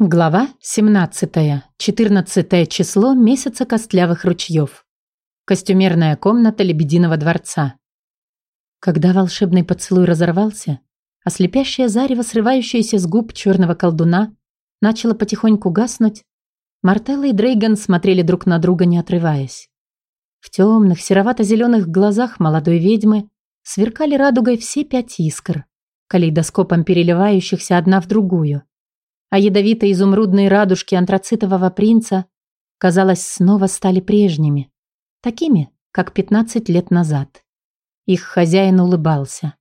Глава 17. 14 число месяца костлявых ручьев. Костюмерная комната Лебединого дворца. Когда волшебный поцелуй разорвался, а слепящее зарево, срывающееся с губ черного колдуна, начало потихоньку гаснуть, Мартелла и Дрейган смотрели друг на друга, не отрываясь. В темных, серовато-зеленых глазах молодой ведьмы сверкали радугой все пять искр, калейдоскопом переливающихся одна в другую – а ядовито-изумрудные радужки антрацитового принца, казалось, снова стали прежними, такими, как 15 лет назад. Их хозяин улыбался.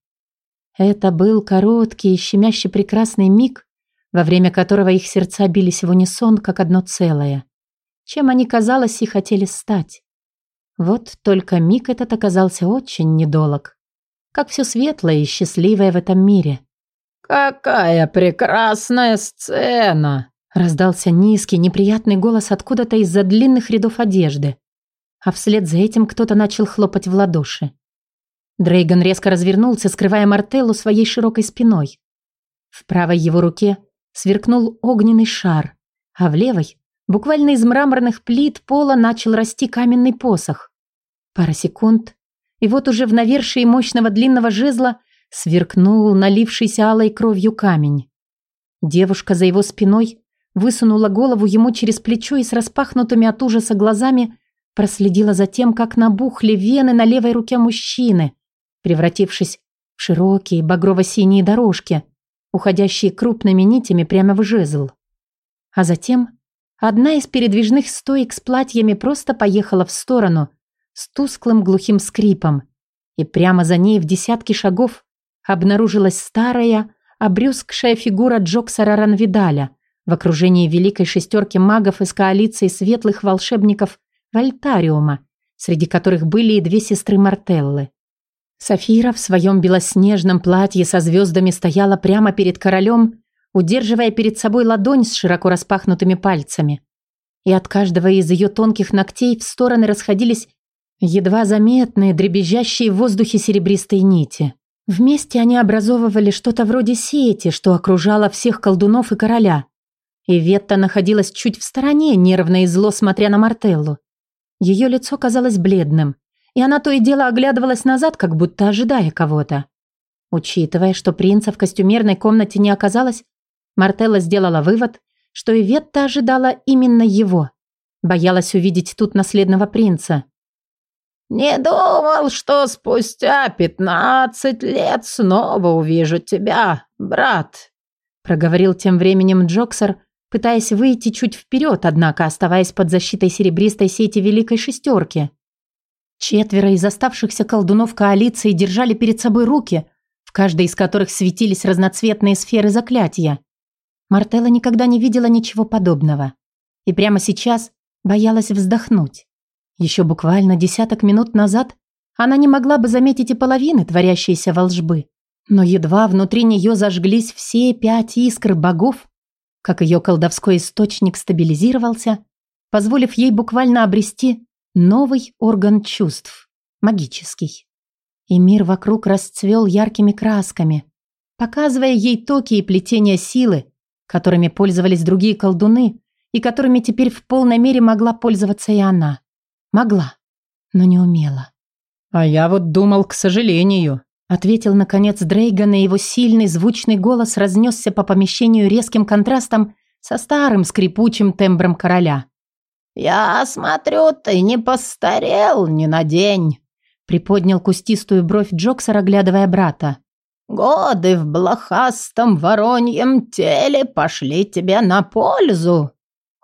Это был короткий и щемяще прекрасный миг, во время которого их сердца бились в унисон, как одно целое. Чем они, казалось, и хотели стать. Вот только миг этот оказался очень недолог. Как все светлое и счастливое в этом мире. «Какая прекрасная сцена!» Раздался низкий, неприятный голос откуда-то из-за длинных рядов одежды. А вслед за этим кто-то начал хлопать в ладоши. Дрейган резко развернулся, скрывая Мартеллу своей широкой спиной. В правой его руке сверкнул огненный шар, а в левой, буквально из мраморных плит пола, начал расти каменный посох. Пара секунд, и вот уже в навершии мощного длинного жезла Сверкнул налившийся алой кровью камень. Девушка за его спиной высунула голову ему через плечо и с распахнутыми от ужаса глазами проследила за тем, как набухли вены на левой руке мужчины, превратившись в широкие багрово-синие дорожки, уходящие крупными нитями прямо в жезл. А затем одна из передвижных стоек с платьями просто поехала в сторону с тусклым глухим скрипом, и прямо за ней в десятки шагов обнаружилась старая, обрюзгшая фигура Джоксара Ранвидаля в окружении великой шестерки магов из коалиции светлых волшебников Вольтариума, среди которых были и две сестры Мартеллы. Софира в своем белоснежном платье со звездами стояла прямо перед королем, удерживая перед собой ладонь с широко распахнутыми пальцами. И от каждого из ее тонких ногтей в стороны расходились едва заметные, дребезжащие в воздухе серебристые нити. Вместе они образовывали что-то вроде сети, что окружало всех колдунов и короля. И Ветта находилась чуть в стороне, нервно и зло смотря на Мартеллу. Ее лицо казалось бледным, и она то и дело оглядывалась назад, как будто ожидая кого-то. Учитывая, что принца в костюмерной комнате не оказалось, Мартелла сделала вывод, что и Ветта ожидала именно его. Боялась увидеть тут наследного принца. «Не думал, что спустя пятнадцать лет снова увижу тебя, брат», проговорил тем временем Джоксер, пытаясь выйти чуть вперед, однако оставаясь под защитой серебристой сети Великой Шестерки. Четверо из оставшихся колдунов коалиции держали перед собой руки, в каждой из которых светились разноцветные сферы заклятия. Мартелла никогда не видела ничего подобного. И прямо сейчас боялась вздохнуть. Еще буквально десяток минут назад она не могла бы заметить и половины творящейся волжбы. Но едва внутри нее зажглись все пять искр богов, как ее колдовской источник стабилизировался, позволив ей буквально обрести новый орган чувств, магический. И мир вокруг расцвел яркими красками, показывая ей токи и плетения силы, которыми пользовались другие колдуны и которыми теперь в полной мере могла пользоваться и она. Могла, но не умела. «А я вот думал, к сожалению», ответил наконец Дрейган, и его сильный звучный голос разнесся по помещению резким контрастом со старым скрипучим тембром короля. «Я смотрю, ты не постарел ни на день», приподнял кустистую бровь Джоксер, оглядывая брата. «Годы в блохастом вороньем теле пошли тебе на пользу».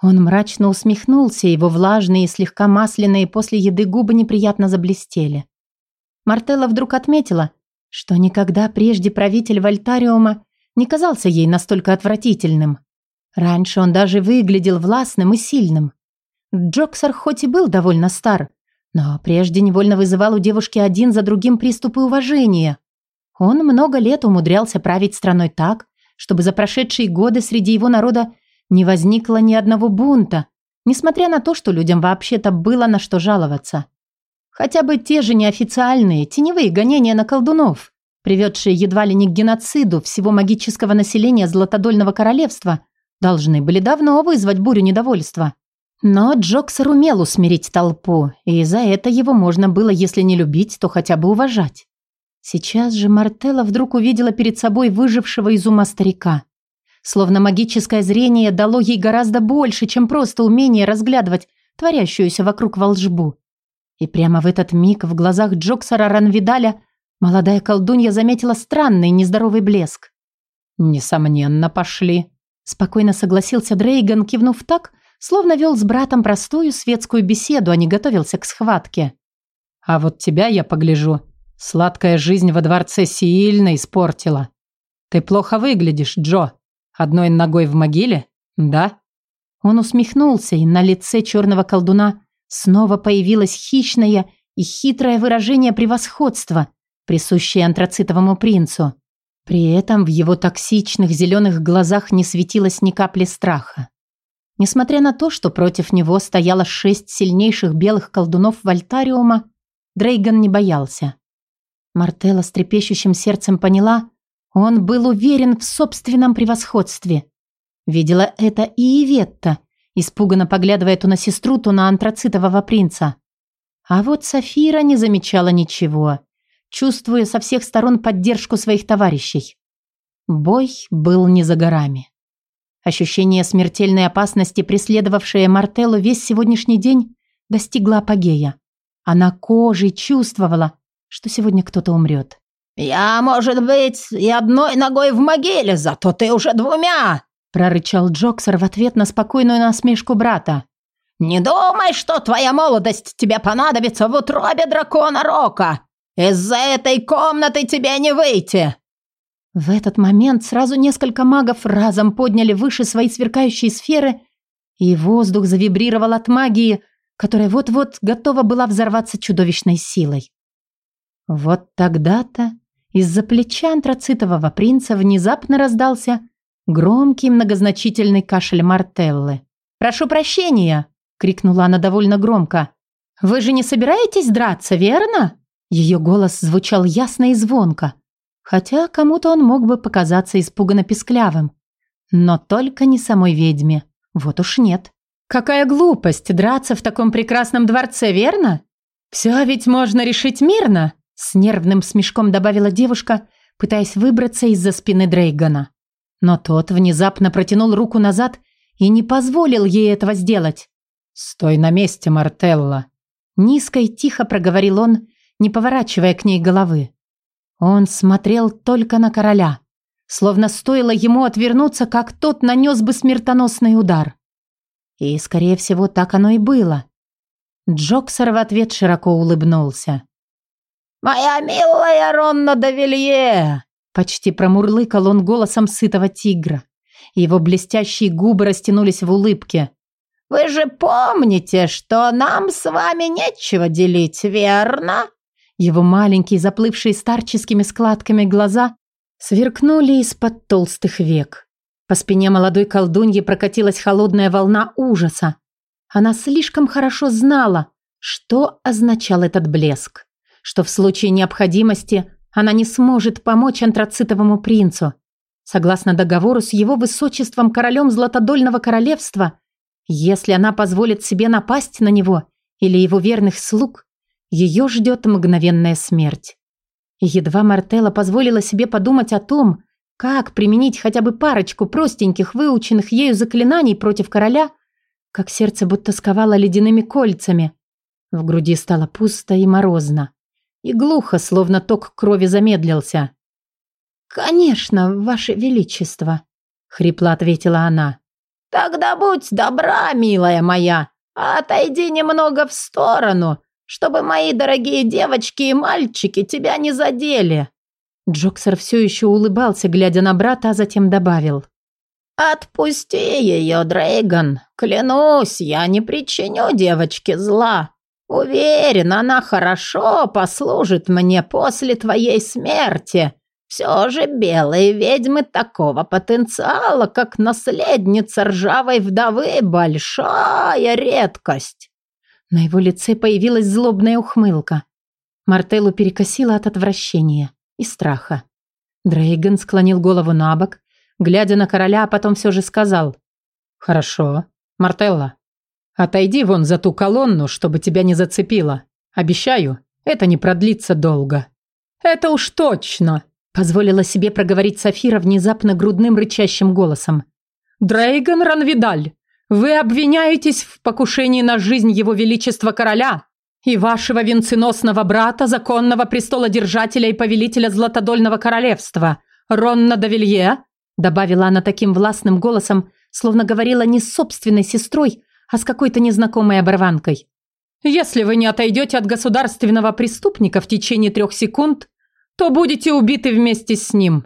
Он мрачно усмехнулся, его влажные и слегка масляные после еды губы неприятно заблестели. Мартелла вдруг отметила, что никогда прежде правитель Вольтариума не казался ей настолько отвратительным. Раньше он даже выглядел властным и сильным. Джоксер хоть и был довольно стар, но прежде невольно вызывал у девушки один за другим приступы уважения. Он много лет умудрялся править страной так, чтобы за прошедшие годы среди его народа не возникло ни одного бунта, несмотря на то, что людям вообще-то было на что жаловаться. Хотя бы те же неофициальные, теневые гонения на колдунов, приведшие едва ли не к геноциду всего магического населения Златодольного королевства должны были давно вызвать бурю недовольства. Но Джоксер умел усмирить толпу, и за это его можно было, если не любить, то хотя бы уважать. Сейчас же Мартелла вдруг увидела перед собой выжившего из ума старика. Словно магическое зрение дало ей гораздо больше, чем просто умение разглядывать творящуюся вокруг волжбу. И прямо в этот миг в глазах Джоксера Ранвидаля молодая колдунья заметила странный нездоровый блеск. «Несомненно, пошли», – спокойно согласился Дрейган, кивнув так, словно вел с братом простую светскую беседу, а не готовился к схватке. «А вот тебя, я погляжу, сладкая жизнь во дворце сильно испортила. Ты плохо выглядишь, Джо. Одной ногой в могиле, да?» Он усмехнулся, и на лице черного колдуна снова появилось хищное и хитрое выражение превосходства, присущее антрацитовому принцу. При этом в его токсичных зеленых глазах не светилось ни капли страха. Несмотря на то, что против него стояло шесть сильнейших белых колдунов Вольтариума, Дрейган не боялся. Мартелла с трепещущим сердцем поняла, он был уверен в собственном превосходстве. Видела это и Иветта, испуганно поглядывая то на сестру, то на антрацитового принца. А вот Сафира не замечала ничего чувствуя со всех сторон поддержку своих товарищей. Бой был не за горами. Ощущение смертельной опасности, преследовавшее Мартеллу весь сегодняшний день, достигло апогея. Она кожей чувствовала, что сегодня кто-то умрет. «Я, может быть, и одной ногой в могиле, зато ты уже двумя!» прорычал Джоксер в ответ на спокойную насмешку брата. «Не думай, что твоя молодость тебе понадобится в утробе дракона Рока! Из-за этой комнаты тебе не выйти!» В этот момент сразу несколько магов разом подняли выше свои сверкающие сферы, и воздух завибрировал от магии, которая вот-вот готова была взорваться чудовищной силой. Вот тогда-то из-за плеча антрацитового принца внезапно раздался громкий многозначительный кашель Мартеллы. «Прошу прощения!» — крикнула она довольно громко. «Вы же не собираетесь драться, верно?» Ее голос звучал ясно и звонко, хотя кому-то он мог бы показаться испуганно писклявым. Но только не самой ведьме. Вот уж нет. Какая глупость драться в таком прекрасном дворце, верно? Все ведь можно решить мирно, с нервным смешком добавила девушка, пытаясь выбраться из-за спины Дрейгана. Но тот внезапно протянул руку назад и не позволил ей этого сделать. «Стой на месте, Мартелла!» Низко и тихо проговорил он, не поворачивая к ней головы. Он смотрел только на короля, словно стоило ему отвернуться, как тот нанес бы смертоносный удар. И, скорее всего, так оно и было. Джоксер в ответ широко улыбнулся. «Моя милая Ронна де Почти промурлыкал он голосом сытого тигра. Его блестящие губы растянулись в улыбке. «Вы же помните, что нам с вами нечего делить, верно?» Его маленькие, заплывшие старческими складками глаза сверкнули из-под толстых век. По спине молодой колдуньи прокатилась холодная волна ужаса. Она слишком хорошо знала, что означал этот блеск. Что в случае необходимости она не сможет помочь антрацитовому принцу. Согласно договору с его высочеством королем Златодольного королевства, если она позволит себе напасть на него или его верных слуг, ее ждет мгновенная смерть. едва Мартелла позволила себе подумать о том, как применить хотя бы парочку простеньких, выученных ею заклинаний против короля, как сердце будто сковало ледяными кольцами. В груди стало пусто и морозно. И глухо, словно ток крови замедлился. «Конечно, ваше величество», — хрипло ответила она. «Тогда будь добра, милая моя, отойди немного в сторону, чтобы мои дорогие девочки и мальчики тебя не задели». Джоксер все еще улыбался, глядя на брата, а затем добавил. «Отпусти ее, Дрейган. Клянусь, я не причиню девочке зла. Уверен, она хорошо послужит мне после твоей смерти. Все же белые ведьмы такого потенциала, как наследница ржавой вдовы, большая редкость». На его лице появилась злобная ухмылка. Мартеллу перекосило от отвращения и страха. Дрейган склонил голову на бок, глядя на короля, а потом все же сказал. Хорошо. Мартелла, отойди вон за ту колонну, чтобы тебя не зацепило. Обещаю, это не продлится долго. Это уж точно, позволила себе проговорить Софира внезапно грудным рычащим голосом. Дрейган Ранвидаль, вы обвиняетесь в покушении на жизнь его величества короля и вашего венценосного брата, законного престолодержателя и повелителя Златодольного королевства, Ронна Давилье, добавила она таким властным голосом, словно говорила не с собственной сестрой, а с какой-то незнакомой оборванкой. Если вы не отойдете от государственного преступника в течение трех секунд, то будете убиты вместе с ним.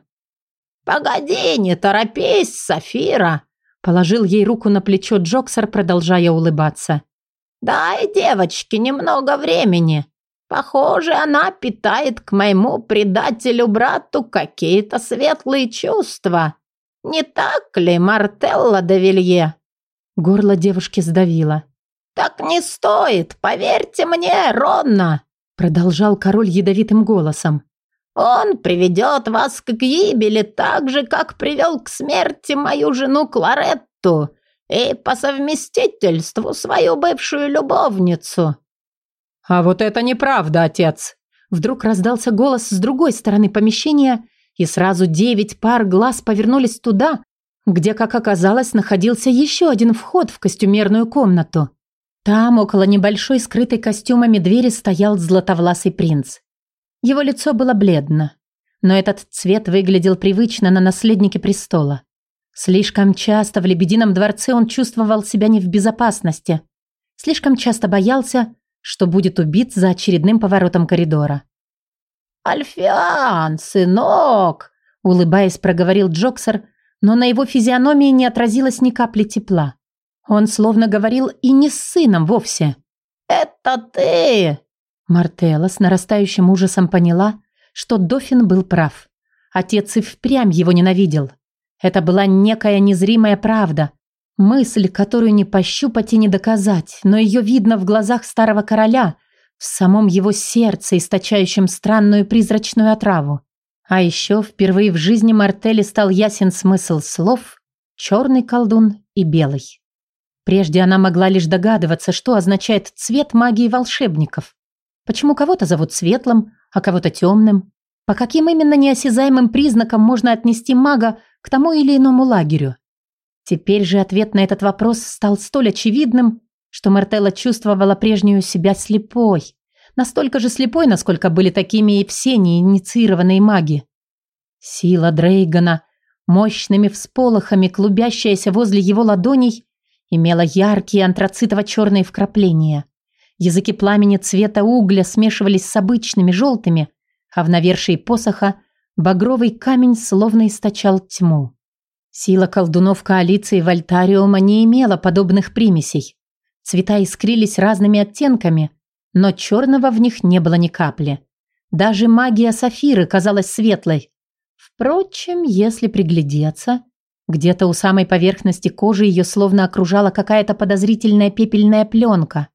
Погоди, не торопись, Сафира, положил ей руку на плечо Джоксер, продолжая улыбаться. Дай девочке немного времени. Похоже, она питает к моему предателю-брату какие-то светлые чувства. Не так ли, Мартелла де Вилье?» Горло девушки сдавило. «Так не стоит, поверьте мне, Ронна!» Продолжал король ядовитым голосом. «Он приведет вас к гибели так же, как привел к смерти мою жену Кларетту и по совместительству свою бывшую любовницу». «А вот это неправда, отец!» Вдруг раздался голос с другой стороны помещения, и сразу девять пар глаз повернулись туда, где, как оказалось, находился еще один вход в костюмерную комнату. Там, около небольшой скрытой костюмами двери, стоял златовласый принц. Его лицо было бледно, но этот цвет выглядел привычно на наследнике престола. Слишком часто в Лебедином дворце он чувствовал себя не в безопасности. Слишком часто боялся, что будет убит за очередным поворотом коридора. «Альфиан, сынок!» – улыбаясь, проговорил Джоксер, но на его физиономии не отразилось ни капли тепла. Он словно говорил и не с сыном вовсе. «Это ты!» Мартелла с нарастающим ужасом поняла, что Дофин был прав. Отец и впрямь его ненавидел. Это была некая незримая правда. Мысль, которую не пощупать и не доказать, но ее видно в глазах старого короля, в самом его сердце, источающем странную призрачную отраву. А еще впервые в жизни Мартелли стал ясен смысл слов «черный колдун» и «белый». Прежде она могла лишь догадываться, что означает цвет магии волшебников. Почему кого-то зовут светлым, а кого-то темным? По каким именно неосязаемым признакам можно отнести мага к тому или иному лагерю. Теперь же ответ на этот вопрос стал столь очевидным, что Мартелла чувствовала прежнюю себя слепой. Настолько же слепой, насколько были такими и все неинициированные маги. Сила Дрейгана, мощными всполохами, клубящаяся возле его ладоней, имела яркие антрацитово-черные вкрапления. Языки пламени цвета угля смешивались с обычными желтыми, а в навершии посоха Багровый камень словно источал тьму. Сила колдунов коалиции Вольтариума не имела подобных примесей. Цвета искрились разными оттенками, но черного в них не было ни капли. Даже магия Сафиры казалась светлой. Впрочем, если приглядеться, где-то у самой поверхности кожи ее словно окружала какая-то подозрительная пепельная пленка.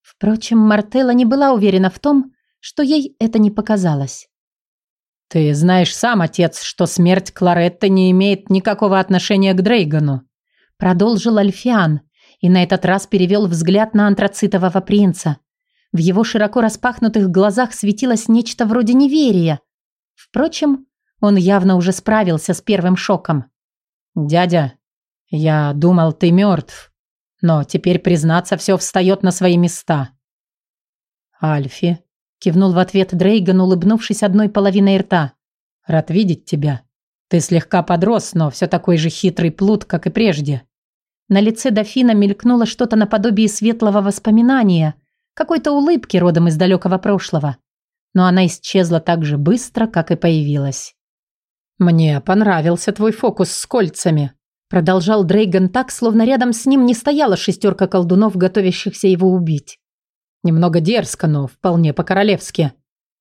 Впрочем, Мартелла не была уверена в том, что ей это не показалось. «Ты знаешь сам, отец, что смерть Кларетты не имеет никакого отношения к Дрейгану», продолжил Альфиан и на этот раз перевел взгляд на антрацитового принца. В его широко распахнутых глазах светилось нечто вроде неверия. Впрочем, он явно уже справился с первым шоком. «Дядя, я думал, ты мертв, но теперь, признаться, все встает на свои места». «Альфи, Кивнул в ответ Дрейган, улыбнувшись одной половиной рта. «Рад видеть тебя. Ты слегка подрос, но все такой же хитрый плут, как и прежде». На лице дофина мелькнуло что-то наподобие светлого воспоминания, какой-то улыбки родом из далекого прошлого. Но она исчезла так же быстро, как и появилась. «Мне понравился твой фокус с кольцами», продолжал Дрейган так, словно рядом с ним не стояла шестерка колдунов, готовящихся его убить. Немного дерзко, но вполне по-королевски.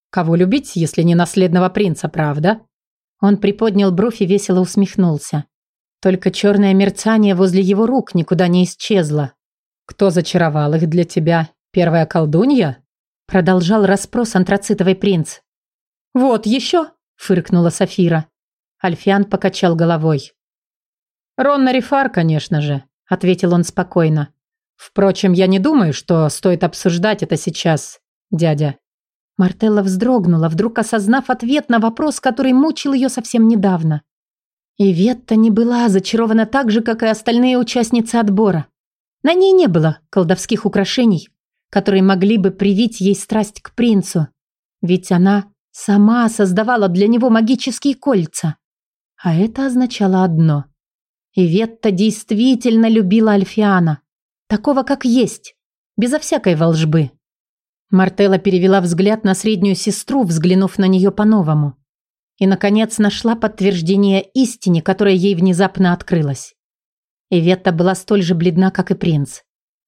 Кого любить, если не наследного принца, правда? Он приподнял бровь и весело усмехнулся. Только черное мерцание возле его рук никуда не исчезло. Кто зачаровал их для тебя? Первая колдунья? Продолжал расспрос антрацитовый принц. Вот еще, фыркнула Сафира. Альфиан покачал головой. Ронна Рифар, конечно же. ответил он спокойно. Впрочем, я не думаю, что стоит обсуждать это сейчас, дядя. Мартелла вздрогнула, вдруг осознав ответ на вопрос, который мучил ее совсем недавно. И Ветта не была зачарована так же, как и остальные участницы отбора. На ней не было колдовских украшений, которые могли бы привить ей страсть к принцу. Ведь она сама создавала для него магические кольца. А это означало одно. Иветта действительно любила Альфиана. Такого, как есть. Безо всякой волжбы. Мартелла перевела взгляд на среднюю сестру, взглянув на нее по-новому. И, наконец, нашла подтверждение истине, которая ей внезапно открылась. Иветта была столь же бледна, как и принц.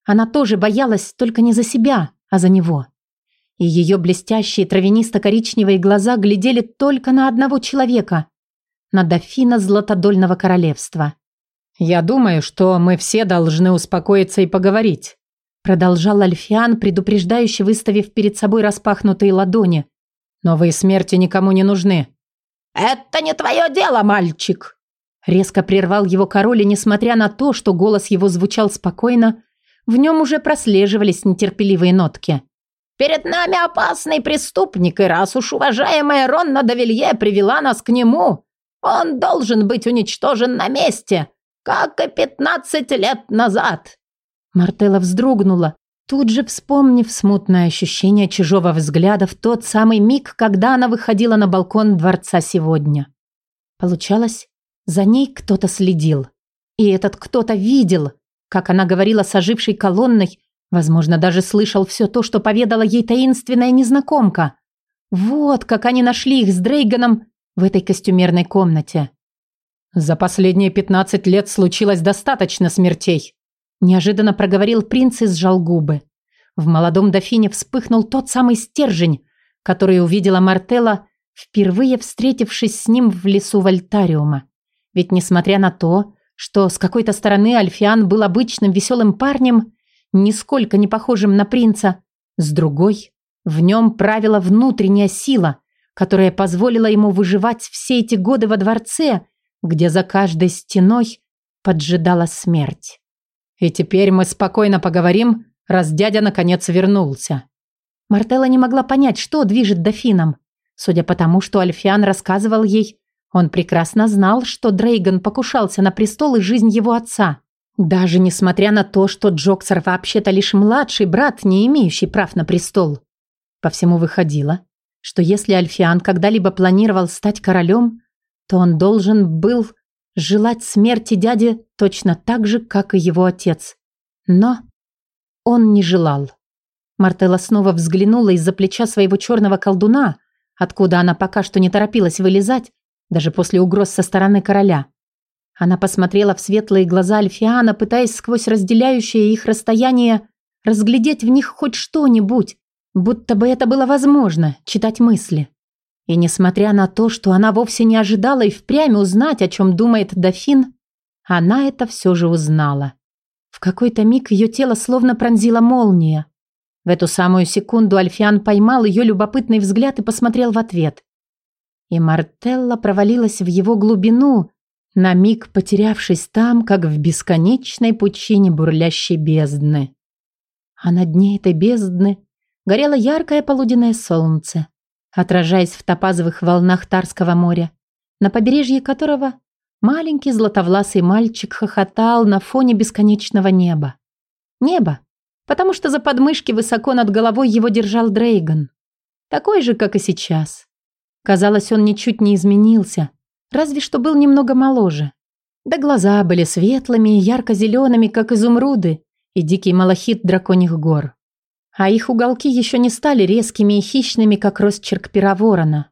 Она тоже боялась только не за себя, а за него. И ее блестящие травянисто-коричневые глаза глядели только на одного человека – на дофина Златодольного королевства. «Я думаю, что мы все должны успокоиться и поговорить», продолжал Альфиан, предупреждающе выставив перед собой распахнутые ладони. «Новые смерти никому не нужны». «Это не твое дело, мальчик!» Резко прервал его король, и несмотря на то, что голос его звучал спокойно, в нем уже прослеживались нетерпеливые нотки. «Перед нами опасный преступник, и раз уж уважаемая Ронна Давилье привела нас к нему, он должен быть уничтожен на месте, как и пятнадцать лет назад». Мартелла вздрогнула, тут же вспомнив смутное ощущение чужого взгляда в тот самый миг, когда она выходила на балкон дворца сегодня. Получалось, за ней кто-то следил. И этот кто-то видел, как она говорила с ожившей колонной, возможно, даже слышал все то, что поведала ей таинственная незнакомка. Вот как они нашли их с Дрейганом в этой костюмерной комнате. «За последние пятнадцать лет случилось достаточно смертей», неожиданно проговорил принц и сжал губы. В молодом дофине вспыхнул тот самый стержень, который увидела Мартелла, впервые встретившись с ним в лесу Вольтариума. Ведь несмотря на то, что с какой-то стороны Альфиан был обычным веселым парнем, нисколько не похожим на принца, с другой, в нем правила внутренняя сила, которая позволила ему выживать все эти годы во дворце, где за каждой стеной поджидала смерть. И теперь мы спокойно поговорим, раз дядя наконец вернулся. Мартелла не могла понять, что движет дофином. Судя по тому, что Альфиан рассказывал ей, он прекрасно знал, что Дрейган покушался на престол и жизнь его отца. Даже несмотря на то, что Джоксер вообще-то лишь младший брат, не имеющий прав на престол. По всему выходило, что если Альфиан когда-либо планировал стать королем, то он должен был желать смерти дяди точно так же, как и его отец. Но он не желал. Мартелла снова взглянула из-за плеча своего черного колдуна, откуда она пока что не торопилась вылезать, даже после угроз со стороны короля. Она посмотрела в светлые глаза Альфиана, пытаясь сквозь разделяющее их расстояние разглядеть в них хоть что-нибудь, Будто бы это было возможно, читать мысли. И несмотря на то, что она вовсе не ожидала и впрямь узнать, о чем думает дофин, она это все же узнала. В какой-то миг ее тело словно пронзила молния. В эту самую секунду Альфиан поймал ее любопытный взгляд и посмотрел в ответ. И Мартелла провалилась в его глубину, на миг потерявшись там, как в бесконечной пучине бурлящей бездны. А на дне этой бездны горело яркое полуденное солнце, отражаясь в топазовых волнах Тарского моря, на побережье которого маленький златовласый мальчик хохотал на фоне бесконечного неба. Небо, потому что за подмышки высоко над головой его держал Дрейган. Такой же, как и сейчас. Казалось, он ничуть не изменился, разве что был немного моложе. Да глаза были светлыми и ярко-зелеными, как изумруды, и дикий малахит драконьих гор а их уголки еще не стали резкими и хищными, как росчерк пера ворона.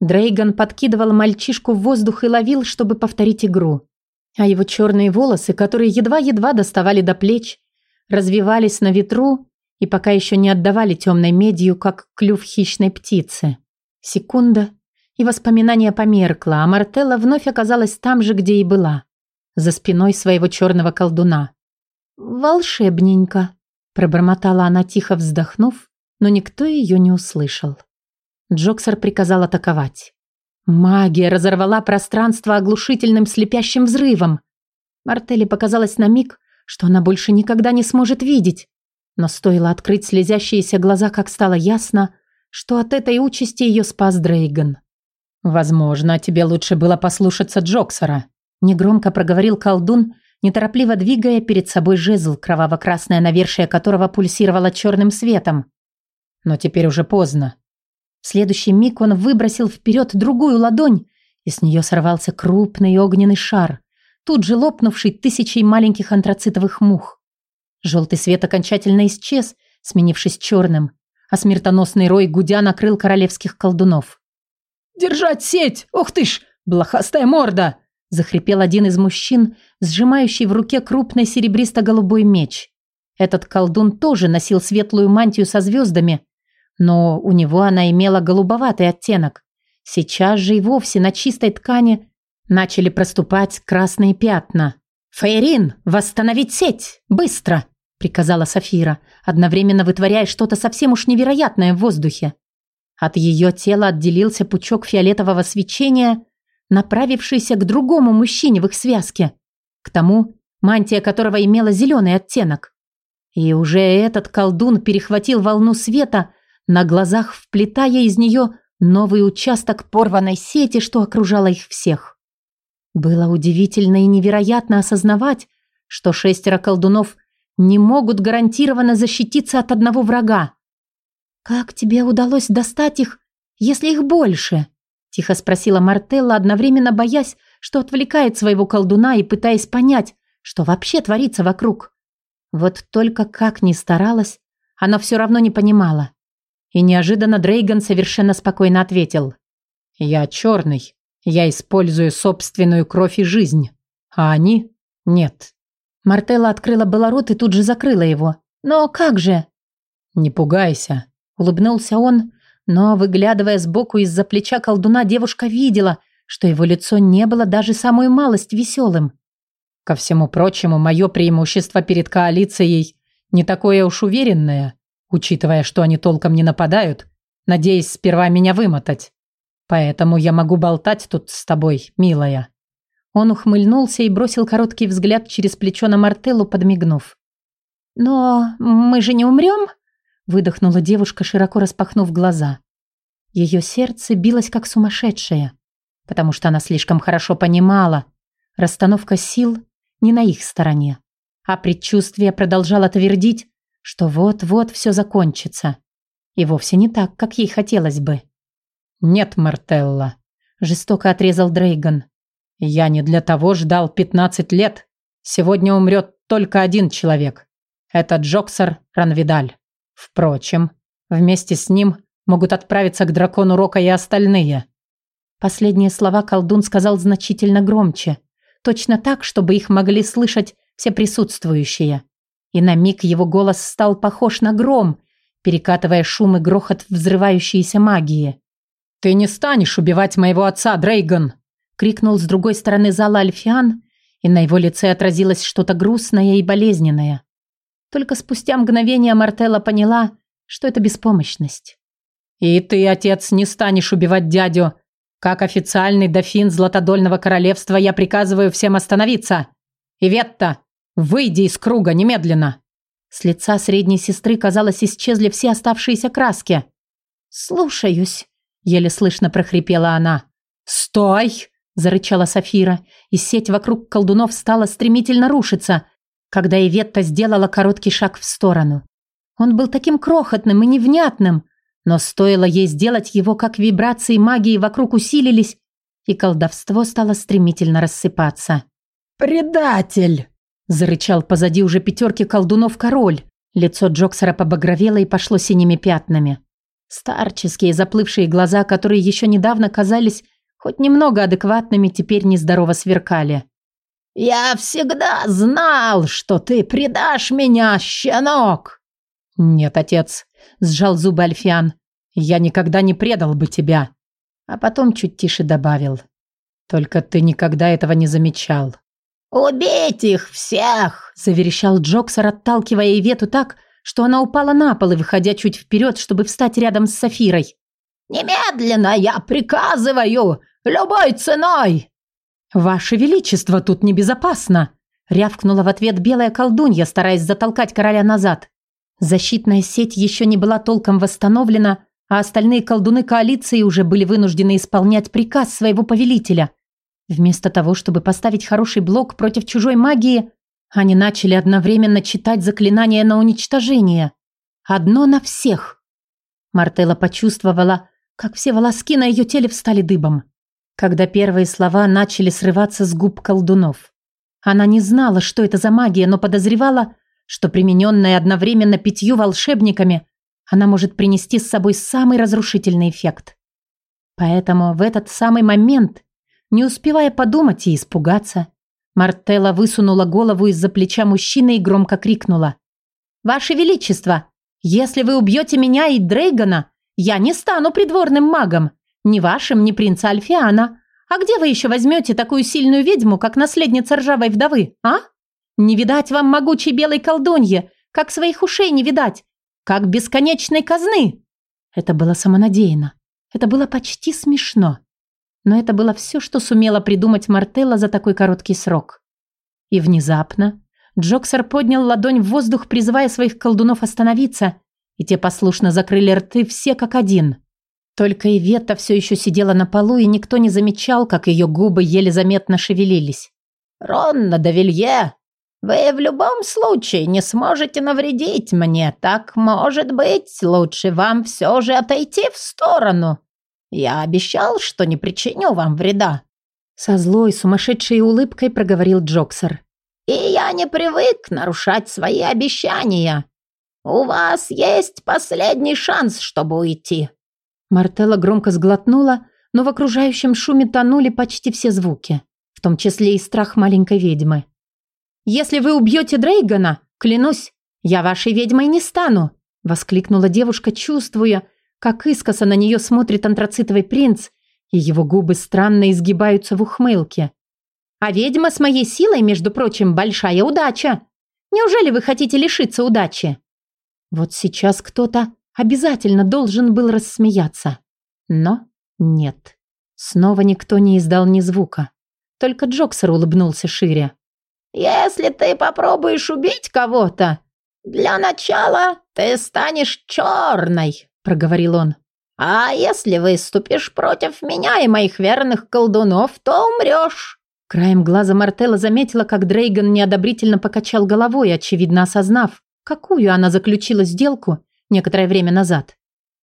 Дрейган подкидывал мальчишку в воздух и ловил, чтобы повторить игру. А его черные волосы, которые едва-едва доставали до плеч, развивались на ветру и пока еще не отдавали темной медью, как клюв хищной птицы. Секунда, и воспоминание померкло, а Мартелла вновь оказалась там же, где и была, за спиной своего черного колдуна. «Волшебненько», Пробормотала она, тихо вздохнув, но никто ее не услышал. Джоксер приказал атаковать. Магия разорвала пространство оглушительным слепящим взрывом. Мартелли показалось на миг, что она больше никогда не сможет видеть. Но стоило открыть слезящиеся глаза, как стало ясно, что от этой участи ее спас Дрейган. «Возможно, тебе лучше было послушаться Джоксера», – негромко проговорил колдун, неторопливо двигая перед собой жезл, кроваво-красное навершие которого пульсировало черным светом. «Но теперь уже поздно». В следующий миг он выбросил вперед другую ладонь, и с нее сорвался крупный огненный шар, тут же лопнувший тысячей маленьких антрацитовых мух. Желтый свет окончательно исчез, сменившись черным, а смертоносный рой гудя накрыл королевских колдунов. «Держать сеть! Ух ты ж! Блохастая морда!» захрипел один из мужчин, сжимающий в руке крупный серебристо-голубой меч. Этот колдун тоже носил светлую мантию со звездами, но у него она имела голубоватый оттенок. Сейчас же и вовсе на чистой ткани начали проступать красные пятна. «Фейрин, восстановить сеть! Быстро!» – приказала Сафира, одновременно вытворяя что-то совсем уж невероятное в воздухе. От ее тела отделился пучок фиолетового свечения, направившийся к другому мужчине в их связке, к тому, мантия которого имела зеленый оттенок. И уже этот колдун перехватил волну света, на глазах вплетая из нее новый участок порванной сети, что окружало их всех. Было удивительно и невероятно осознавать, что шестеро колдунов не могут гарантированно защититься от одного врага. «Как тебе удалось достать их, если их больше?» – тихо спросила Мартелла, одновременно боясь, что отвлекает своего колдуна и пытаясь понять, что вообще творится вокруг. Вот только как ни старалась, она все равно не понимала. И неожиданно Дрейган совершенно спокойно ответил. «Я черный. Я использую собственную кровь и жизнь. А они – нет». Мартелла открыла было рот и тут же закрыла его. «Но как же?» «Не пугайся», – улыбнулся он, но, выглядывая сбоку из-за плеча колдуна, девушка видела, что его лицо не было даже самую малость веселым. «Ко всему прочему, мое преимущество перед коалицией не такое уж уверенное учитывая, что они толком не нападают, надеясь сперва меня вымотать. Поэтому я могу болтать тут с тобой, милая». Он ухмыльнулся и бросил короткий взгляд через плечо на Мартеллу, подмигнув. «Но мы же не умрем?» выдохнула девушка, широко распахнув глаза. Ее сердце билось как сумасшедшее, потому что она слишком хорошо понимала, расстановка сил не на их стороне, а предчувствие продолжало твердить, что вот-вот все закончится. И вовсе не так, как ей хотелось бы. «Нет, Мартелла», – жестоко отрезал Дрейган. «Я не для того ждал 15 лет. Сегодня умрет только один человек. Это Джоксер Ранвидаль. Впрочем, вместе с ним могут отправиться к дракону Рока и остальные». Последние слова колдун сказал значительно громче, точно так, чтобы их могли слышать все присутствующие и на миг его голос стал похож на гром, перекатывая шум и грохот взрывающейся магии. «Ты не станешь убивать моего отца, Дрейган!» — крикнул с другой стороны зала Альфиан, и на его лице отразилось что-то грустное и болезненное. Только спустя мгновение Мартелла поняла, что это беспомощность. «И ты, отец, не станешь убивать дядю. Как официальный дофин Златодольного королевства я приказываю всем остановиться. Иветта, Выйди из круга немедленно!» С лица средней сестры, казалось, исчезли все оставшиеся краски. «Слушаюсь», — еле слышно прохрипела она. «Стой!» — зарычала Сафира, и сеть вокруг колдунов стала стремительно рушиться, когда Иветта сделала короткий шаг в сторону. Он был таким крохотным и невнятным, но стоило ей сделать его, как вибрации магии вокруг усилились, и колдовство стало стремительно рассыпаться. «Предатель!» Зарычал позади уже пятерки колдунов король. Лицо Джоксера побагровело и пошло синими пятнами. Старческие заплывшие глаза, которые еще недавно казались хоть немного адекватными, теперь нездорово сверкали. «Я всегда знал, что ты предашь меня, щенок!» «Нет, отец», — сжал зубы Альфиан, — «я никогда не предал бы тебя». А потом чуть тише добавил. «Только ты никогда этого не замечал». «Убить их всех!» – заверещал Джоксер, отталкивая Ивету так, что она упала на пол и выходя чуть вперед, чтобы встать рядом с Сафирой. «Немедленно я приказываю! Любой ценой!» «Ваше Величество, тут небезопасно!» – Рявкнула в ответ белая колдунья, стараясь затолкать короля назад. Защитная сеть еще не была толком восстановлена, а остальные колдуны коалиции уже были вынуждены исполнять приказ своего повелителя. Вместо того, чтобы поставить хороший блок против чужой магии, они начали одновременно читать заклинания на уничтожение. Одно на всех. Мартелла почувствовала, как все волоски на ее теле встали дыбом, когда первые слова начали срываться с губ колдунов. Она не знала, что это за магия, но подозревала, что примененная одновременно пятью волшебниками, она может принести с собой самый разрушительный эффект. Поэтому в этот самый момент, не успевая подумать и испугаться, Мартелла высунула голову из-за плеча мужчины и громко крикнула. «Ваше Величество, если вы убьете меня и Дрейгана, я не стану придворным магом, ни вашим, ни принца Альфиана. А где вы еще возьмете такую сильную ведьму, как наследница ржавой вдовы, а? Не видать вам могучей белой колдуньи, как своих ушей не видать, как бесконечной казны!» Это было самонадеянно. Это было почти смешно. Но это было все, что сумела придумать Мартелла за такой короткий срок. И внезапно Джоксер поднял ладонь в воздух, призывая своих колдунов остановиться, и те послушно закрыли рты все как один. Только Иветта все еще сидела на полу, и никто не замечал, как ее губы еле заметно шевелились. «Ронна де Вилье, вы в любом случае не сможете навредить мне. Так, может быть, лучше вам все же отойти в сторону. Я обещал, что не причиню вам вреда». Со злой, сумасшедшей улыбкой проговорил Джоксер. «И я не привык нарушать свои обещания. У вас есть последний шанс, чтобы уйти». Мартелла громко сглотнула, но в окружающем шуме тонули почти все звуки, в том числе и страх маленькой ведьмы. «Если вы убьете Дрейгана, клянусь, я вашей ведьмой не стану!» – воскликнула девушка, чувствуя, как искоса на нее смотрит антрацитовый принц, и его губы странно изгибаются в ухмылке. «А ведьма с моей силой, между прочим, большая удача! Неужели вы хотите лишиться удачи?» Вот сейчас кто-то обязательно должен был рассмеяться. Но нет. Снова никто не издал ни звука. Только Джоксер улыбнулся шире. Если ты попробуешь убить кого-то, для начала ты станешь черной, проговорил он. А если выступишь против меня и моих верных колдунов, то умрешь. Краем глаза Мартелла заметила, как Дрейган неодобрительно покачал головой, очевидно осознав, какую она заключила сделку некоторое время назад.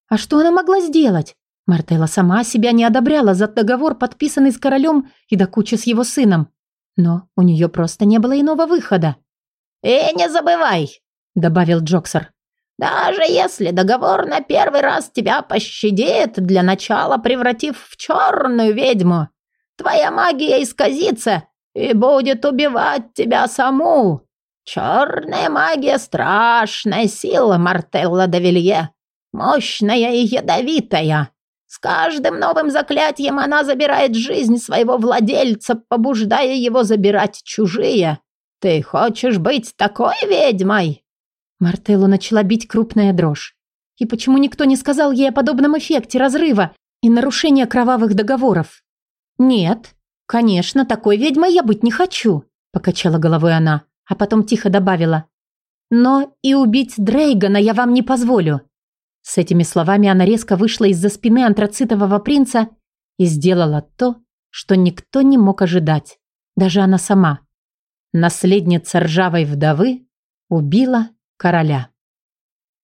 А что она могла сделать? Мартелла сама себя не одобряла за договор, подписанный с королем и до кучи с его сыном. Но у нее просто не было иного выхода. «И не забывай», — добавил Джоксер. «Даже если договор на первый раз тебя пощадит, для начала превратив в черную ведьму, твоя магия исказится и будет убивать тебя саму. Черная магия — страшная сила Мартелла де Вилье, мощная и ядовитая. С каждым новым заклятием она забирает жизнь своего владельца, побуждая его забирать чужие. Ты хочешь быть такой ведьмой?» Мартеллу начала бить крупная дрожь. И почему никто не сказал ей о подобном эффекте разрыва и нарушения кровавых договоров? «Нет, конечно, такой ведьмой я быть не хочу», – покачала головой она, а потом тихо добавила. «Но и убить Дрейгана я вам не позволю. С этими словами она резко вышла из-за спины антрацитового принца и сделала то, что никто не мог ожидать, даже она сама. Наследница ржавой вдовы убила короля.